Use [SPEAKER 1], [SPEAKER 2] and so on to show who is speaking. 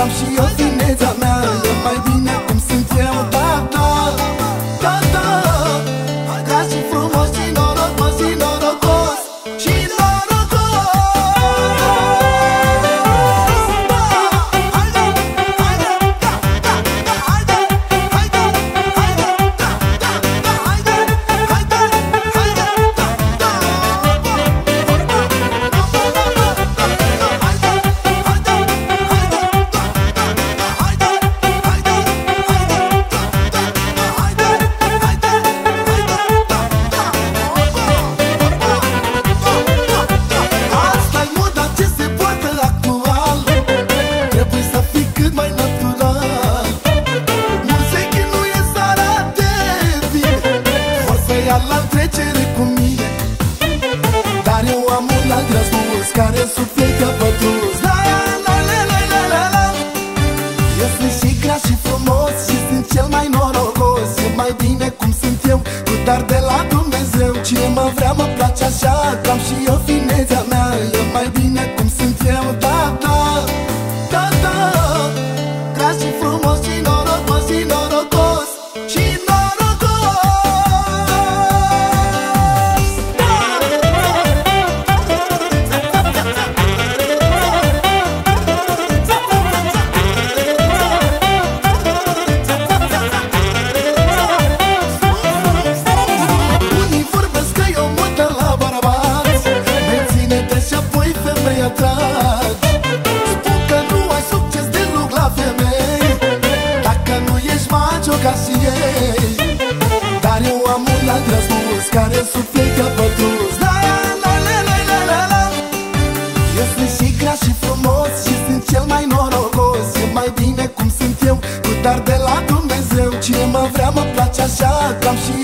[SPEAKER 1] Cam și eu ia la trecere cu mine. Dar eu am un alt răspuns Care suflet a pătrus La la la la la la la Eu sunt și gras și frumos Și sunt cel mai norocos. E mai bine cum sunt eu Cu dar de la Dumnezeu. Cine mă vrea mă place așa Cam și eu finețea răspuns Care suflet a pătrus La la la la la la la Eu sunt și gras și frumos Și sunt cel mai norocos. E mai bine cum sunt eu Cu dar de la Dumnezeu. Cine mă vrea mă place așa Cam și eu